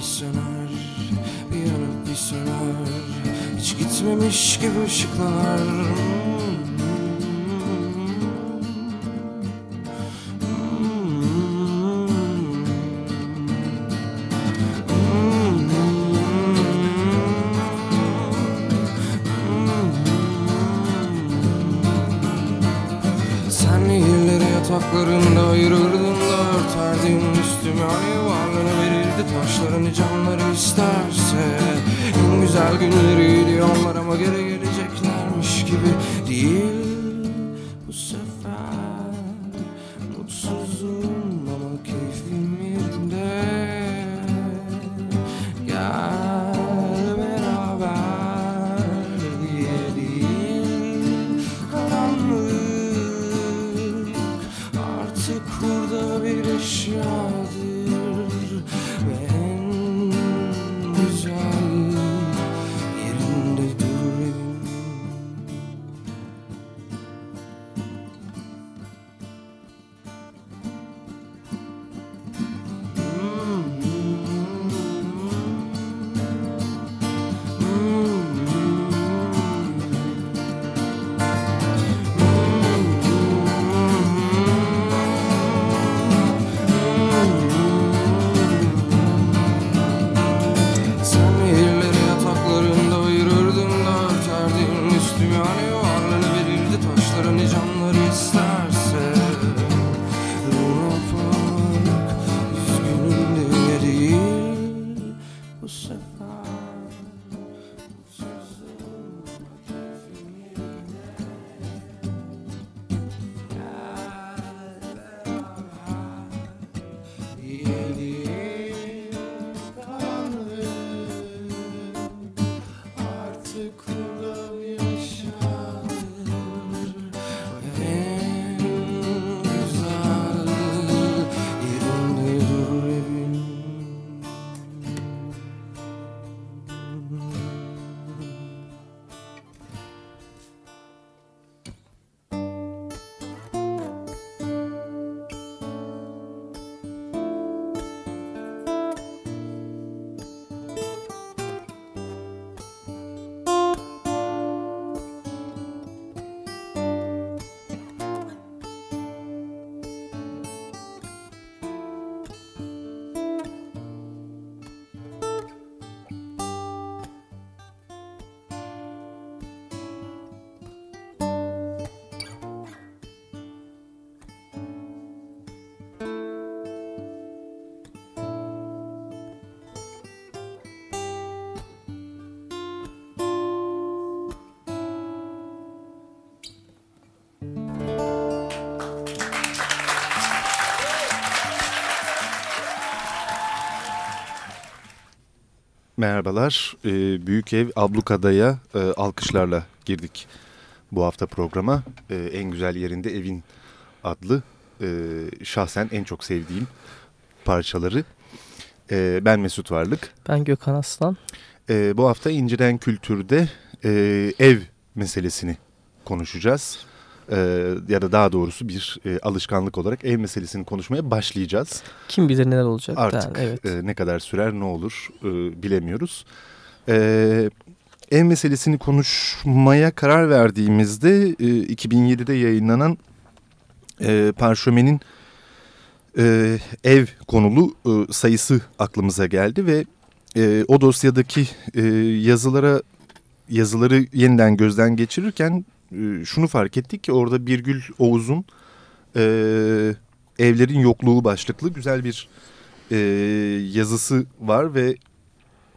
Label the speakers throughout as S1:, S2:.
S1: bir söner Bir yanıp bir söner. Hiç gitmemiş gibi ışıklar
S2: Merhabalar. Ee, Büyük Ev Ablukada'ya e, alkışlarla girdik bu hafta programa. Ee, en güzel yerinde Evin adlı e, şahsen en çok sevdiğim parçaları. Ee, ben Mesut Varlık.
S3: Ben Gökhan Aslan.
S2: Ee, bu hafta İnciden Kültür'de e, ev meselesini konuşacağız. Ee, ya da daha doğrusu bir e, alışkanlık olarak ev meselesini konuşmaya başlayacağız.
S3: Kim bilir neler olacak.
S2: Artık
S3: yani, evet.
S2: e, ne kadar sürer ne olur e, bilemiyoruz. E, ev meselesini konuşmaya karar verdiğimizde e, 2007'de yayınlanan e, Parşömen'in e, ev konulu e, sayısı aklımıza geldi ve e, o dosyadaki e, yazılara yazıları yeniden gözden geçirirken e, şunu fark ettik ki orada Birgül Oğuz'un e, evlerin yokluğu başlıklı güzel bir e, yazısı var ve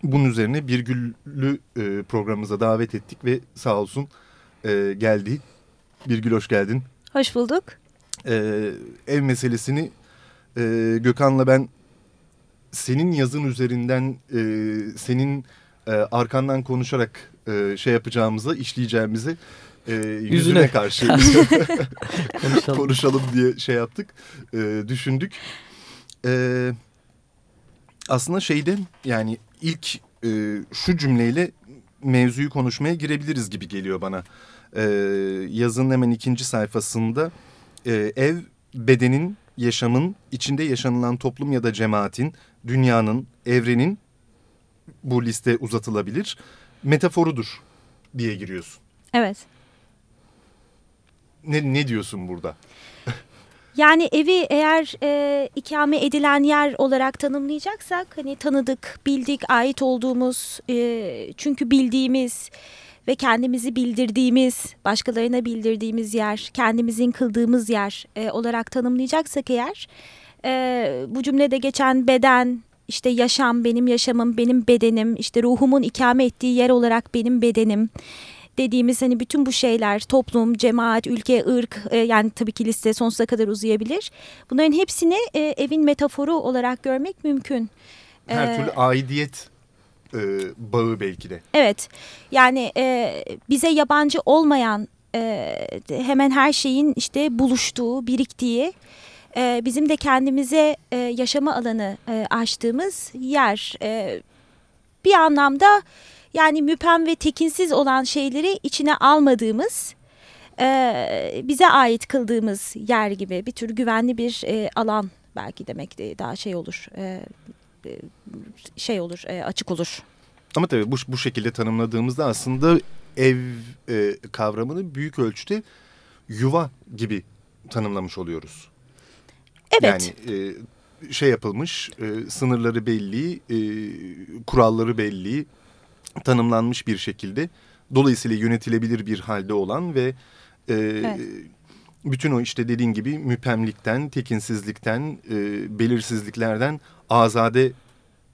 S2: bunun üzerine Birgül'ü e, programımıza davet ettik ve sağ olsun e, geldi. Birgül hoş geldin.
S4: Hoş bulduk.
S2: E, ev meselesini e, Gökhan'la ben senin yazın üzerinden e, senin e, arkandan konuşarak e, şey yapacağımıza, işleyeceğimizi e, yüzüne,
S3: Yüzüne.
S2: karşı
S3: Konuşalım.
S2: konuşalım diye şey yaptık, e, düşündük. E, aslında şeyden yani ilk e, şu cümleyle mevzuyu konuşmaya girebiliriz gibi geliyor bana. e, yazının hemen ikinci sayfasında e, ev bedenin, yaşamın, içinde yaşanılan toplum ya da cemaatin, dünyanın, evrenin bu liste uzatılabilir metaforudur diye giriyorsun.
S4: Evet.
S2: Ne, ne diyorsun burada?
S4: Yani evi eğer e, ikame edilen yer olarak tanımlayacaksak hani tanıdık, bildik, ait olduğumuz e, çünkü bildiğimiz ve kendimizi bildirdiğimiz, başkalarına bildirdiğimiz yer, kendimizin kıldığımız yer e, olarak tanımlayacaksak eğer e, bu cümlede geçen beden, işte yaşam, benim yaşamım, benim bedenim, işte ruhumun ikame ettiği yer olarak benim bedenim dediğimiz hani bütün bu şeyler toplum, cemaat, ülke, ırk e, yani tabii ki liste sonsuza kadar uzayabilir. Bunların hepsini e, evin metaforu olarak görmek mümkün.
S2: Her
S4: Ee,
S2: türlü aidiyet e, bağı belki de.
S4: Evet yani e, bize yabancı olmayan e, hemen her şeyin işte buluştuğu, biriktiği e, bizim de kendimize e, yaşama alanı e, açtığımız yer. E, bir anlamda yani müpem ve tekinsiz olan şeyleri içine almadığımız e, bize ait kıldığımız yer gibi bir tür güvenli bir e, alan belki demek de daha şey olur e, e, şey olur e, açık olur.
S2: Ama tabii bu, bu şekilde tanımladığımızda aslında ev e, kavramını büyük ölçüde yuva gibi tanımlamış oluyoruz.
S4: Evet.
S2: Yani e, şey yapılmış, e, sınırları belli, e, kuralları belli, tanımlanmış bir şekilde. Dolayısıyla yönetilebilir bir halde olan ve e,
S4: Evet.
S2: bütün o işte dediğin gibi müpemlikten, tekinsizlikten, e, belirsizliklerden azade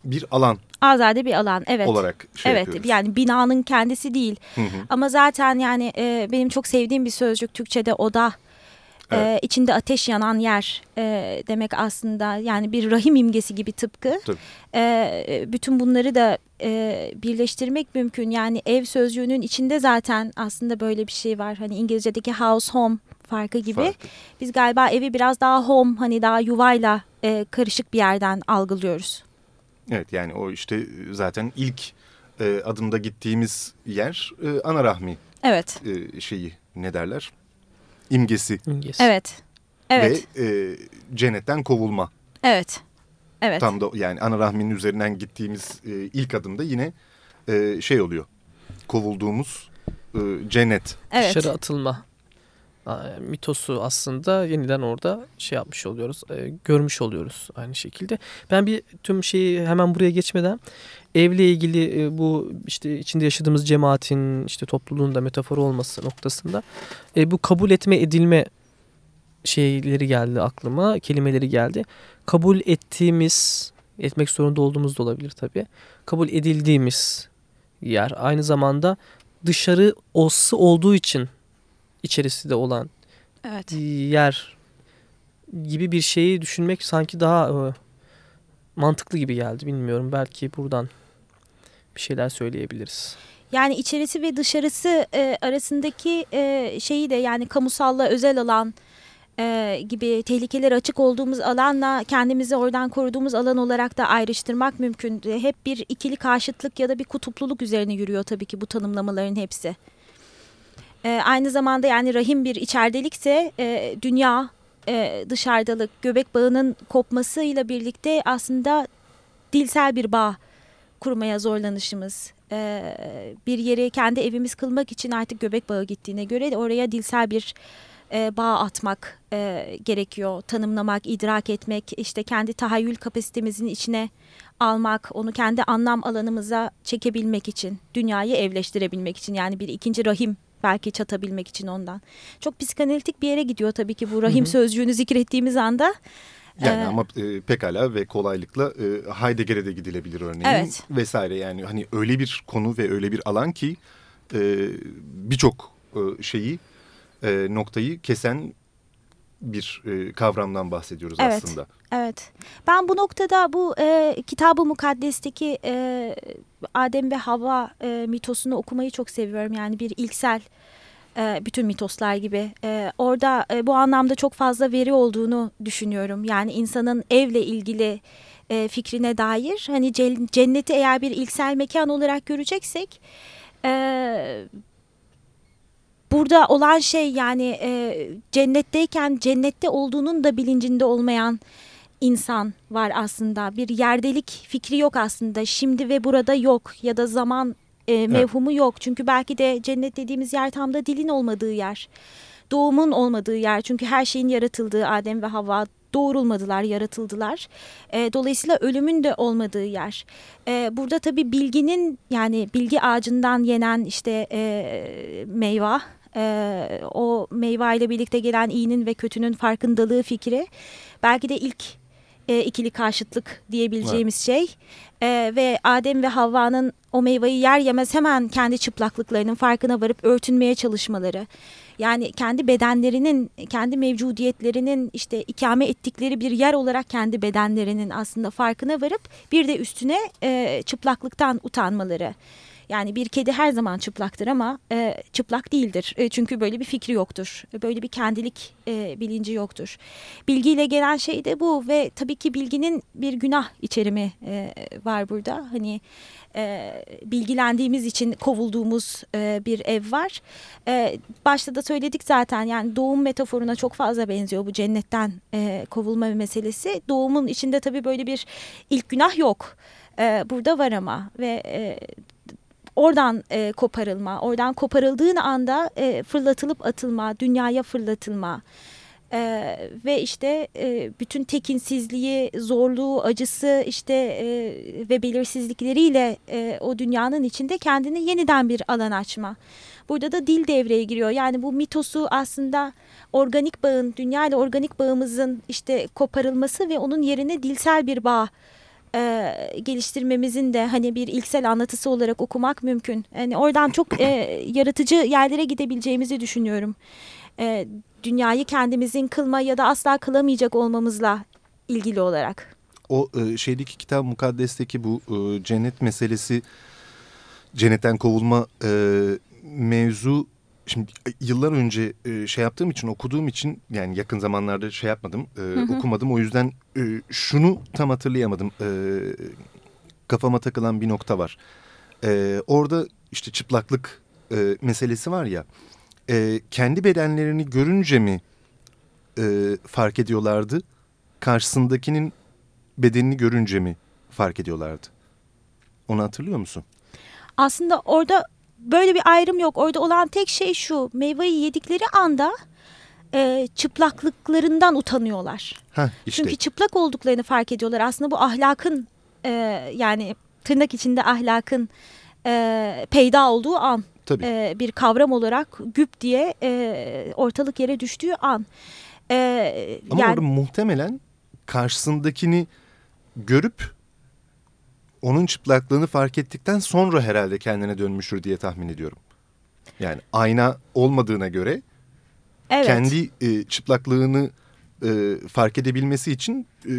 S2: bir alan
S4: Azade bir alan evet.
S2: olarak şey
S4: evet
S2: yapıyoruz.
S4: yani binanın kendisi değil.
S2: Hı hı.
S4: Ama zaten yani e, benim çok sevdiğim bir sözcük Türkçe'de oda. E,
S2: Evet.
S4: içinde ateş yanan yer e, demek aslında yani bir rahim imgesi gibi tıpkı.
S2: Tabii.
S4: E, bütün bunları da e, birleştirmek mümkün. Yani ev sözcüğünün içinde zaten aslında böyle bir şey var. Hani İngilizce'deki house home farkı gibi.
S2: Farkı.
S4: Biz galiba evi biraz daha home hani daha yuvayla e, karışık bir yerden algılıyoruz.
S2: Evet yani o işte zaten ilk e, adımda gittiğimiz yer e, ana rahmi
S4: Evet.
S2: e, şeyi ne derler? İmgesi
S3: İngiliz.
S4: Evet. Evet.
S2: ve e, cennetten kovulma.
S4: Evet. Evet.
S2: Tam da yani ana rahminin üzerinden gittiğimiz e, ilk adımda yine e, şey oluyor. Kovulduğumuz e, cennet.
S4: Evet.
S3: Dışarı atılma mitosu aslında yeniden orada şey yapmış oluyoruz, e, görmüş oluyoruz aynı şekilde. Ben bir tüm şeyi hemen buraya geçmeden evle ilgili e, bu işte içinde yaşadığımız cemaatin işte topluluğun da metaforu olması noktasında e, bu kabul etme edilme şeyleri geldi aklıma, kelimeleri geldi. Kabul ettiğimiz, etmek zorunda olduğumuz da olabilir tabii. Kabul edildiğimiz yer aynı zamanda dışarı olsa olduğu için içerisi de olan
S4: Evet.
S3: yer gibi bir şeyi düşünmek sanki daha e, mantıklı gibi geldi. Bilmiyorum belki buradan bir şeyler söyleyebiliriz.
S4: Yani içerisi ve dışarısı e, arasındaki e, şeyi de yani kamusalla özel alan e, gibi tehlikeler açık olduğumuz alanla kendimizi oradan koruduğumuz alan olarak da ayrıştırmak mümkün. E, Hep bir ikili karşıtlık ya da bir kutupluluk üzerine yürüyor tabii ki bu tanımlamaların hepsi. E, aynı zamanda yani rahim bir içerdelikse e, dünya e, dışarıdalık göbek bağının kopmasıyla birlikte aslında dilsel bir bağ kurmaya zorlanışımız. e, bir yeri kendi evimiz kılmak için artık göbek bağı gittiğine göre oraya dilsel bir e, bağ atmak e, gerekiyor. Tanımlamak, idrak etmek, işte kendi tahayyül kapasitemizin içine almak, onu kendi anlam alanımıza çekebilmek için, dünyayı evleştirebilmek için yani bir ikinci rahim belki çatabilmek için ondan. Çok psikanalitik bir yere gidiyor tabii ki bu rahim
S3: Hı hı.
S4: sözcüğünü zikrettiğimiz anda.
S2: Yani
S4: Ee,
S2: ama e, pekala ve kolaylıkla e, Heidegger'e de gidilebilir örneğin
S4: Evet.
S2: vesaire. Yani hani öyle bir konu ve öyle bir alan ki e, birçok e, şeyi e, noktayı kesen bir e, kavramdan bahsediyoruz
S4: Evet.
S2: aslında.
S4: Evet. Ben bu noktada bu e, kitabı mukaddesteki e, Adem ve Havva e, mitosunu okumayı çok seviyorum. Yani bir ilksel e, bütün mitoslar gibi. E, orada e, bu anlamda çok fazla veri olduğunu düşünüyorum. Yani insanın evle ilgili e, fikrine dair hani cenneti eğer bir ilksel mekan olarak göreceksek e, burada olan şey yani e, cennetteyken cennette olduğunun da bilincinde olmayan insan var aslında. Bir yerdelik fikri yok aslında. Şimdi ve burada yok ya da zaman e, mevhumu yok. Çünkü belki de cennet dediğimiz yer tam da dilin olmadığı yer. Doğumun olmadığı yer. Çünkü her şeyin yaratıldığı Adem ve Havva doğrulmadılar, yaratıldılar. E, dolayısıyla ölümün de olmadığı yer. E, burada tabii bilginin yani bilgi ağacından yenen işte e, meyve, e, o meyve ile birlikte gelen iyinin ve kötünün farkındalığı fikri belki de ilk e, ikili karşıtlık diyebileceğimiz şey e, ve Adem ve Havva'nın o meyveyi yer yemez hemen kendi çıplaklıklarının farkına varıp örtünmeye çalışmaları. Yani kendi bedenlerinin, kendi mevcudiyetlerinin işte ikame ettikleri bir yer olarak kendi bedenlerinin aslında farkına varıp bir de üstüne e, çıplaklıktan utanmaları. Yani bir kedi her zaman çıplaktır ama e, çıplak değildir. E, çünkü böyle bir fikri yoktur. Böyle bir kendilik e, bilinci yoktur. Bilgiyle gelen şey de bu ve tabii ki bilginin bir günah içerimi e, var burada. Hani e, bilgilendiğimiz için kovulduğumuz e, bir ev var. E, başta da söyledik zaten yani doğum metaforuna çok fazla benziyor bu cennetten e, kovulma meselesi. Doğumun içinde tabii böyle bir ilk günah yok. E, burada var ama ve e, oradan e, koparılma, oradan koparıldığın anda e, fırlatılıp atılma, dünyaya fırlatılma e, ve işte e, bütün tekinsizliği, zorluğu, acısı işte e, ve belirsizlikleriyle e, o dünyanın içinde kendini yeniden bir alan açma. Burada da dil devreye giriyor. Yani bu mitosu aslında organik bağın, dünya ile organik bağımızın işte koparılması ve onun yerine dilsel bir bağ e, geliştirmemizin de hani bir ilksel anlatısı olarak okumak mümkün. Yani oradan çok e, yaratıcı yerlere gidebileceğimizi düşünüyorum. E, dünyayı kendimizin kılma ya da asla kılamayacak olmamızla ilgili olarak.
S2: O e, şeydeki kitap mukaddesteki bu e, cennet meselesi, cennetten kovulma e, mevzu Şimdi yıllar önce e, şey yaptığım için okuduğum için yani yakın zamanlarda şey yapmadım e, hı hı. okumadım o yüzden e, şunu tam hatırlayamadım e, kafama takılan bir nokta var. E, orada işte çıplaklık e, meselesi var ya e, kendi bedenlerini görünce mi e, fark ediyorlardı karşısındakinin bedenini görünce mi fark ediyorlardı? Onu hatırlıyor musun?
S4: Aslında orada böyle bir ayrım yok. Orada olan tek şey şu meyveyi yedikleri anda e, çıplaklıklarından utanıyorlar.
S2: Heh, işte.
S4: Çünkü çıplak olduklarını fark ediyorlar. Aslında bu ahlakın e, yani tırnak içinde ahlakın e, peyda olduğu an.
S2: Tabii.
S4: E, bir kavram olarak güp diye e, ortalık yere düştüğü an.
S2: E, Ama yani, orada muhtemelen karşısındakini görüp onun çıplaklığını fark ettikten sonra herhalde kendine dönmüştür diye tahmin ediyorum. Yani ayna olmadığına göre evet. kendi e, çıplaklığını e, fark edebilmesi için e,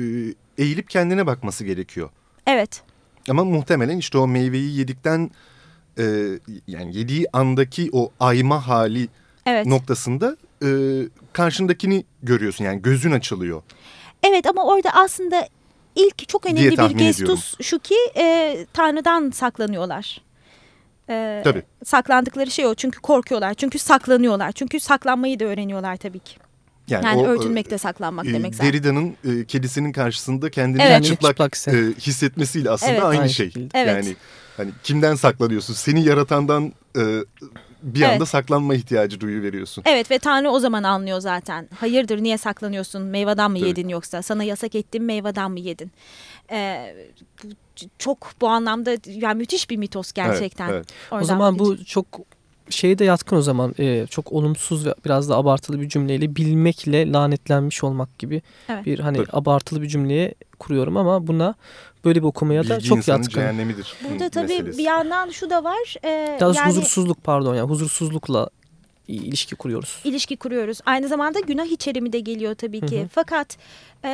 S2: eğilip kendine bakması gerekiyor.
S4: Evet.
S2: Ama muhtemelen işte o meyveyi yedikten e, yani yediği andaki o ayma hali evet. noktasında e, karşındakini görüyorsun yani gözün açılıyor.
S4: Evet ama orada aslında ilk çok önemli bir gestus ediyorum. şu ki e, Tanrı'dan saklanıyorlar.
S2: E, tabii.
S4: Saklandıkları şey o çünkü korkuyorlar çünkü saklanıyorlar çünkü saklanmayı da öğreniyorlar tabii ki. Yani, yani o, örtünmek de saklanmak e, demek
S2: zaten. Derrida'nın e, kedisinin karşısında kendini evet. çıplak, çıplak e, hissetmesiyle aslında evet. aynı şey. Evet. Yani hani kimden saklanıyorsun? Seni yaratandan e, bir anda evet. saklanma ihtiyacı duyu veriyorsun.
S4: Evet ve Tanrı o zaman anlıyor zaten. Hayırdır niye saklanıyorsun? Meyveden mi Tabii. yedin yoksa? Sana yasak ettim meyveden mi yedin? Ee, çok bu anlamda yani müthiş bir mitos gerçekten. Evet,
S3: evet. O zaman bu çok şeye de yatkın o zaman e, çok olumsuz ve biraz da abartılı bir cümleyle bilmekle lanetlenmiş olmak gibi evet. bir hani Tabii. abartılı bir cümleye kuruyorum ama buna böyle bir okumaya da Bilgi çok yatkın.
S2: cehennemidir.
S4: Burada tabii meselesi. bir yandan şu da var.
S3: E, Daha yani, huzursuzluk pardon yani huzursuzlukla ilişki kuruyoruz.
S4: İlişki kuruyoruz. Aynı zamanda günah içerimi de geliyor tabii ki. Hı hı. Fakat e,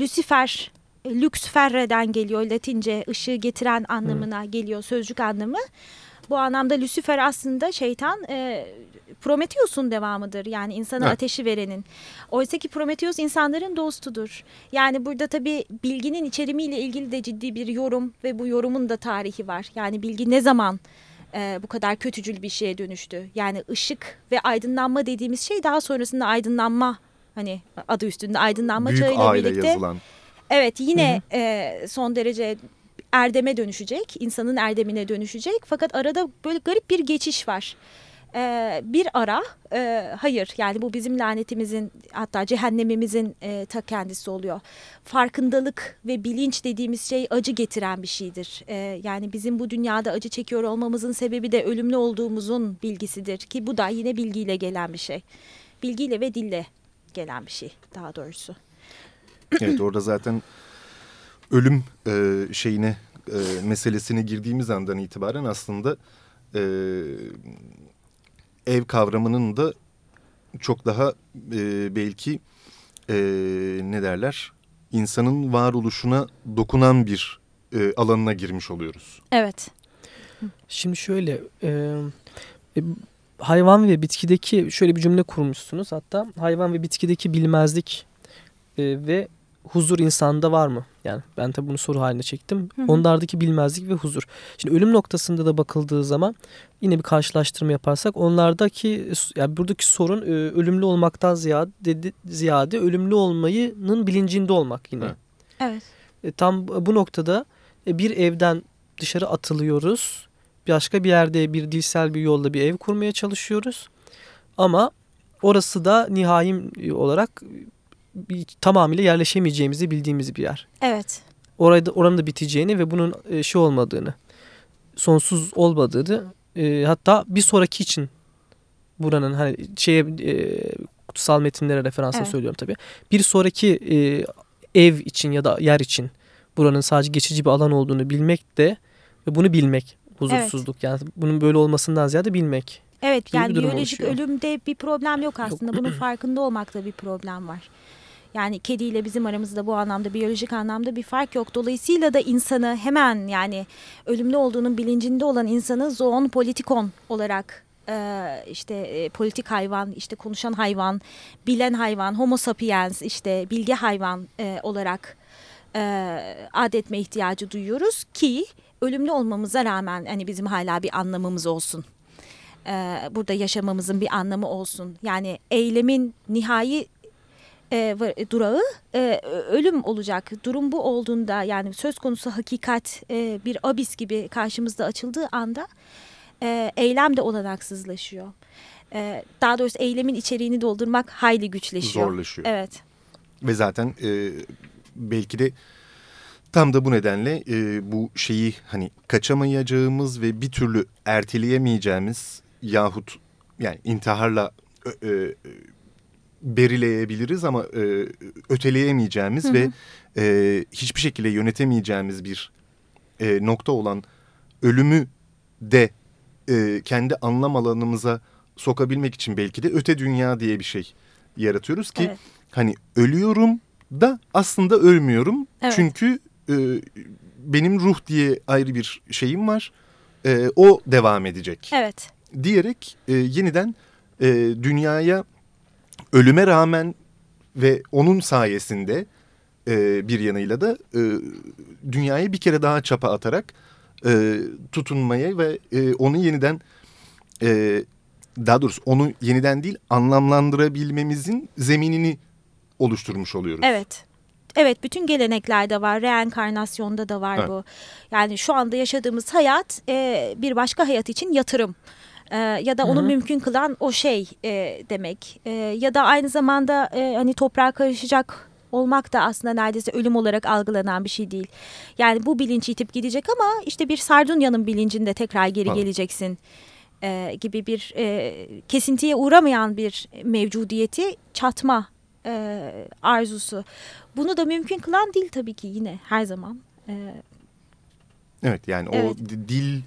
S4: Lucifer Luxferre'den geliyor Latince ışığı getiren anlamına hı. geliyor sözcük anlamı. Bu anlamda Lucifer aslında şeytan e, Prometheus'un devamıdır. Yani insana evet. ateşi verenin. Oysa ki Prometheus insanların dostudur. Yani burada tabii bilginin içerimiyle ilgili de ciddi bir yorum ve bu yorumun da tarihi var. Yani bilgi ne zaman e, bu kadar kötücül bir şeye dönüştü. Yani ışık ve aydınlanma dediğimiz şey daha sonrasında aydınlanma hani adı üstünde aydınlanma
S2: Büyük
S4: çağıyla birlikte
S2: yazılan.
S4: evet yine e, son derece erdeme dönüşecek, insanın erdemine dönüşecek. Fakat arada böyle garip bir geçiş var. Ee, bir ara, e, hayır yani bu bizim lanetimizin hatta cehennemimizin e, ta kendisi oluyor. Farkındalık ve bilinç dediğimiz şey acı getiren bir şeydir. Ee, yani bizim bu dünyada acı çekiyor olmamızın sebebi de ölümlü olduğumuzun bilgisidir. Ki bu da yine bilgiyle gelen bir şey. Bilgiyle ve dille gelen bir şey daha doğrusu.
S2: Evet orada zaten ölüm e, şeyine e, meselesine girdiğimiz andan itibaren aslında e, ev kavramının da çok daha e, belki e, ne derler insanın varoluşuna dokunan bir e, alanına girmiş oluyoruz.
S4: Evet.
S3: Şimdi şöyle e, e, hayvan ve bitkideki şöyle bir cümle kurmuşsunuz hatta hayvan ve bitkideki bilmezlik e, ve huzur insanda var mı? Yani ben tabii bunu soru haline çektim.
S4: Hı hı.
S3: Onlardaki bilmezlik ve huzur. Şimdi ölüm noktasında da bakıldığı zaman yine bir karşılaştırma yaparsak onlardaki yani buradaki sorun e, ölümlü olmaktan ziyade dedi, ziyade ölümlü olmayının bilincinde olmak yine.
S2: Evet.
S4: Evet.
S3: E, tam bu noktada e, bir evden dışarı atılıyoruz. Başka bir yerde bir dilsel bir yolda bir ev kurmaya çalışıyoruz. Ama orası da nihai olarak tamamıyla yerleşemeyeceğimizi bildiğimiz bir yer.
S4: Evet.
S3: Orada oranın da biteceğini ve bunun e, şey olmadığını, sonsuz olmadığını, e, hatta bir sonraki için buranın hani şeye e, kutsal metinlere referansla
S4: Evet.
S3: söylüyorum tabii. Bir sonraki e, ev için ya da yer için buranın sadece geçici bir alan olduğunu bilmek de ve bunu bilmek huzursuzluk yani bunun böyle olmasından ziyade bilmek.
S4: Evet yani biyolojik
S3: oluşuyor.
S4: ölümde bir problem yok aslında. Bunun farkında olmakta bir problem var. Yani kediyle bizim aramızda bu anlamda biyolojik anlamda bir fark yok. Dolayısıyla da insanı hemen yani ölümlü olduğunun bilincinde olan insanı zoon politikon olarak e, işte e, politik hayvan, işte konuşan hayvan, bilen hayvan, homo sapiens işte bilge hayvan e, olarak adetme ihtiyacı duyuyoruz ki ölümlü olmamıza rağmen hani bizim hala bir anlamımız olsun burada yaşamamızın bir anlamı olsun. Yani eylemin nihai e, var- durağı e, ölüm olacak. Durum bu olduğunda yani söz konusu hakikat e, bir abis gibi karşımızda açıldığı anda e, eylem de olanaksızlaşıyor. E, daha doğrusu eylemin içeriğini doldurmak hayli güçleşiyor.
S2: Zorlaşıyor.
S4: Evet.
S2: Ve zaten e, belki de tam da bu nedenle e, bu şeyi hani kaçamayacağımız ve bir türlü erteleyemeyeceğimiz yahut yani intiharla ö, berileyebiliriz ama e, öteleyemeyeceğimiz
S4: Hı hı.
S2: ve e, hiçbir şekilde yönetemeyeceğimiz bir e, nokta olan ölümü de e, kendi anlam alanımıza sokabilmek için belki de öte dünya diye bir şey yaratıyoruz ki
S4: Evet.
S2: hani ölüyorum da aslında ölmüyorum.
S4: Evet.
S2: Çünkü e, benim ruh diye ayrı bir şeyim var. E, o devam edecek
S4: Evet.
S2: diyerek e, yeniden e, dünyaya ölüme rağmen ve onun sayesinde e, bir yanıyla da e, dünyaya bir kere daha çapa atarak e, tutunmaya ve e, onu yeniden e, daha doğrusu onu yeniden değil anlamlandırabilmemizin zeminini oluşturmuş oluyoruz.
S4: Evet. Evet bütün geleneklerde var. Reenkarnasyonda da var
S2: Evet.
S4: bu. Yani şu anda yaşadığımız hayat e, bir başka hayat için yatırım. E, ya da onu
S3: Hı hı.
S4: mümkün kılan o şey e, demek. E, ya da aynı zamanda e, hani toprağa karışacak olmak da aslında neredeyse ölüm olarak algılanan bir şey değil. Yani bu bilinç itip gidecek ama işte bir Sardunya'nın bilincinde tekrar geri
S2: Evet.
S4: geleceksin e, gibi bir e, kesintiye uğramayan bir mevcudiyeti çatma e, arzusu. Bunu da mümkün kılan dil tabii ki yine her zaman. E,
S2: Evet yani
S4: Evet.
S2: o di- dil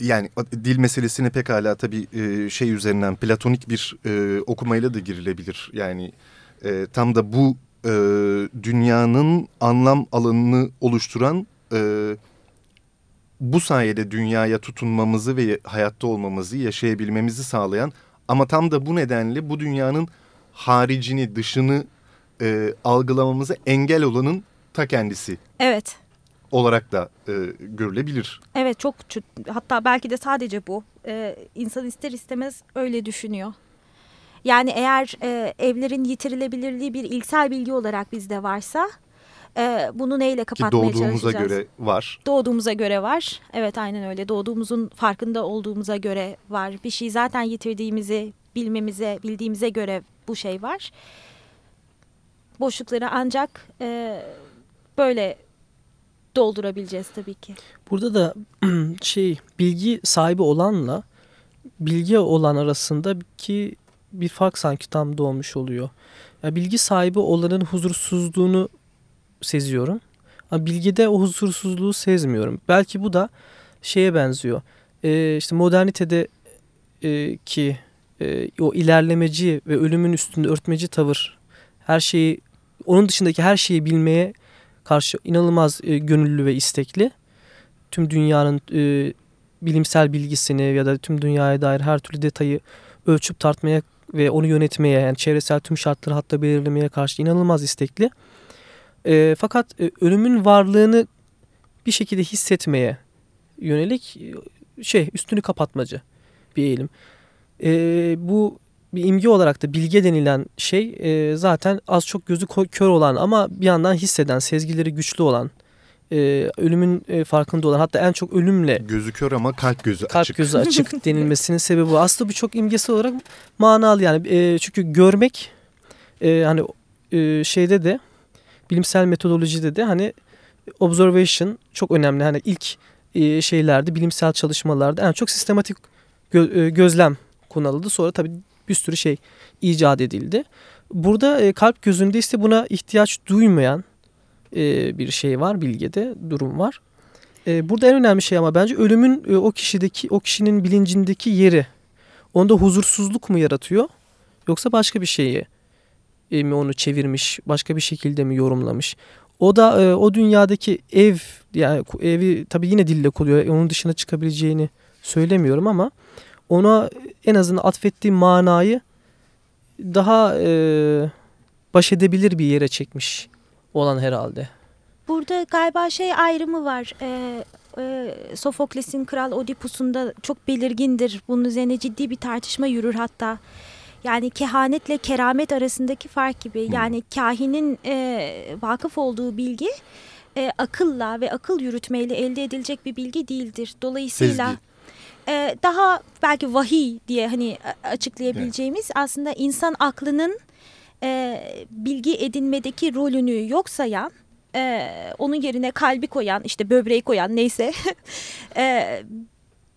S2: yani dil meselesine pekala tabii e, şey üzerinden platonik bir e, okumayla da girilebilir. Yani e, tam da bu e, dünyanın anlam alanını oluşturan bu sayede dünyaya tutunmamızı ve hayatta olmamızı, yaşayabilmemizi sağlayan ama tam da bu nedenle bu dünyanın haricini, dışını e, algılamamıza engel olanın ta kendisi
S4: evet,
S2: olarak da e, görülebilir.
S4: Evet çok hatta belki de sadece bu. Ee, insan ister istemez öyle düşünüyor. Yani eğer e, evlerin yitirilebilirliği bir ilksel bilgi olarak bizde varsa e, bunu neyle kapatmaya
S2: Ki doğduğumuza göre var.
S4: Doğduğumuza göre var. Evet aynen öyle. Doğduğumuzun farkında olduğumuza göre var. Bir şey zaten yitirdiğimizi bilmemize, bildiğimize göre bu şey var. Boşlukları ancak e, böyle doldurabileceğiz tabii ki.
S3: Burada da şey bilgi sahibi olanla bilgi olan arasındaki bir fark sanki tam doğmuş oluyor. Yani bilgi sahibi olanın huzursuzluğunu seziyorum. Ama bilgide o huzursuzluğu sezmiyorum. Belki bu da şeye benziyor. Ee, işte modernitede e, ki e, o ilerlemeci ve ölümün üstünde örtmeci tavır her şeyi onun dışındaki her şeyi bilmeye karşı inanılmaz e, gönüllü ve istekli. Tüm dünyanın e, bilimsel bilgisini ya da tüm dünyaya dair her türlü detayı ölçüp tartmaya ve onu yönetmeye yani çevresel tüm şartları hatta belirlemeye karşı inanılmaz istekli. E, fakat e, ölümün varlığını bir şekilde hissetmeye yönelik e, şey üstünü kapatmacı bir eğilim. E, bu bir imge olarak da bilge denilen şey e, zaten az çok gözü kör olan ama bir yandan hisseden, sezgileri güçlü olan, e, ölümün e, farkında olan hatta en çok ölümle
S2: gözü kör ama kalp gözü
S3: kalp
S2: açık.
S3: gözü açık denilmesinin sebebi bu. Aslında bu çok imgesel olarak manalı yani e, çünkü görmek e, hani e, şeyde de bilimsel metodolojide de hani observation çok önemli. Hani ilk e, şeylerde bilimsel çalışmalarda en çok sistematik gö e, gözlem kullanıldı. Sonra tabii bir sürü şey icat edildi. Burada e, kalp gözünde ise buna ihtiyaç duymayan e, bir şey var bilgede durum var. E, burada en önemli şey ama bence ölümün e, o kişideki o kişinin bilincindeki yeri. Onda huzursuzluk mu yaratıyor yoksa başka bir şeyi e, mi onu çevirmiş, başka bir şekilde mi yorumlamış? O da e, o dünyadaki ev yani evi tabii yine dille kuruyor. Onun dışına çıkabileceğini söylemiyorum ama ona en azından atfettiği manayı daha e, baş edebilir bir yere çekmiş olan herhalde.
S4: Burada galiba şey ayrımı var. Ee, e, Sofokles'in Kral Oedipus'unda çok belirgindir. Bunun üzerine ciddi bir tartışma yürür hatta. Yani kehanetle keramet arasındaki fark gibi. Yani kahinin e, vakıf olduğu bilgi e, akılla ve akıl yürütmeyle elde edilecek bir bilgi değildir. Dolayısıyla e, daha belki vahiy diye hani açıklayabileceğimiz evet. aslında insan aklının e, bilgi edinmedeki rolünü yok sayan e, onun yerine kalbi koyan işte böbreği koyan neyse e,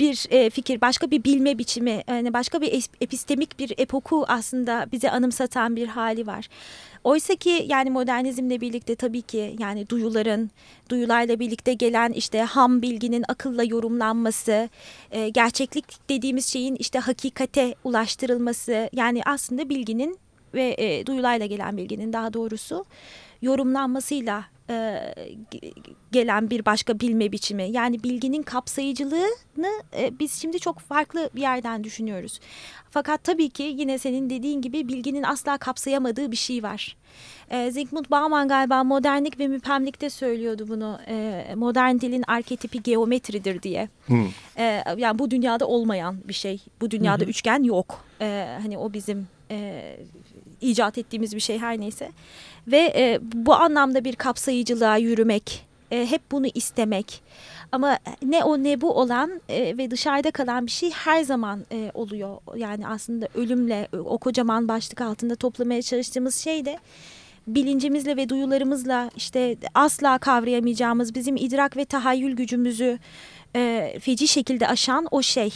S4: bir e, fikir başka bir bilme biçimi yani başka bir epistemik bir epoku aslında bize anımsatan bir hali var. Oysa ki yani modernizmle birlikte tabii ki yani duyuların, duyularla birlikte gelen işte ham bilginin akılla yorumlanması, e, gerçeklik dediğimiz şeyin işte hakikate ulaştırılması yani aslında bilginin ve e, duyularla gelen bilginin daha doğrusu yorumlanmasıyla e, gelen bir başka bilme biçimi. Yani bilginin kapsayıcılığını e, biz şimdi çok farklı bir yerden düşünüyoruz. Fakat tabii ki yine senin dediğin gibi bilginin asla kapsayamadığı bir şey var. E, Zygmunt Bauman galiba modernlik ve müphemlikte söylüyordu bunu. E, modern dilin arketipi geometridir diye. Hmm. E, yani bu dünyada olmayan bir şey. Bu dünyada hı üçgen yok. E, hani o bizim e, icat ettiğimiz bir şey her neyse. Ve e, bu anlamda bir kapsayıcılığa yürümek, e, hep bunu istemek. Ama ne o ne bu olan e, ve dışarıda kalan bir şey her zaman e, oluyor. Yani aslında ölümle o kocaman başlık altında toplamaya çalıştığımız şey de bilincimizle ve duyularımızla işte asla kavrayamayacağımız bizim idrak ve tahayyül gücümüzü e, feci şekilde aşan o şey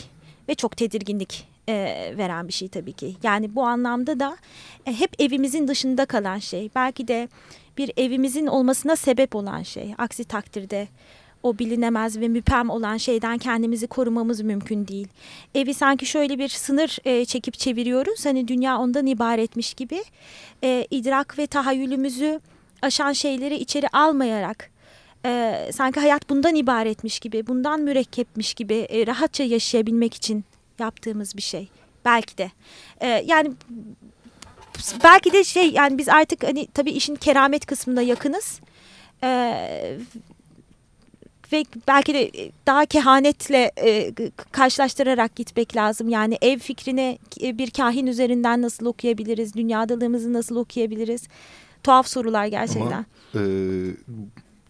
S4: ve çok tedirginlik e, veren bir şey tabii ki. Yani bu anlamda da e, hep evimizin dışında kalan şey. Belki de bir evimizin olmasına sebep olan şey. Aksi takdirde o bilinemez ve müpem olan şeyden kendimizi korumamız mümkün değil. Evi sanki şöyle bir sınır e, çekip çeviriyoruz. Hani dünya ondan ibaretmiş gibi e, idrak ve tahayyülümüzü aşan şeyleri içeri almayarak e, sanki hayat bundan ibaretmiş gibi, bundan mürekkepmiş gibi e, rahatça yaşayabilmek için yaptığımız bir şey. Belki de. E, yani belki de şey yani biz artık hani tabii işin keramet kısmına yakınız. E, ve belki de daha kehanetle e, karşılaştırarak gitmek lazım. Yani ev fikrini e, bir kahin üzerinden nasıl okuyabiliriz? Dünyadalığımızı nasıl okuyabiliriz? Tuhaf sorular gerçekten.
S2: Ama e,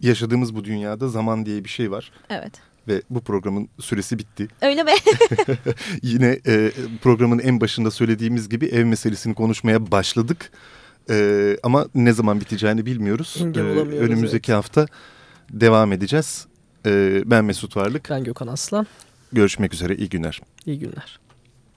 S2: yaşadığımız bu dünyada zaman diye bir şey var.
S4: Evet.
S2: Ve bu programın süresi bitti.
S4: Öyle mi?
S2: Yine e, programın en başında söylediğimiz gibi ev meselesini konuşmaya başladık. E, ama ne zaman biteceğini bilmiyoruz. E, önümüzdeki hafta devam edeceğiz. E, ben Mesut Varlık.
S3: Ben Gökhan Aslan.
S2: Görüşmek üzere. İyi günler.
S3: İyi günler.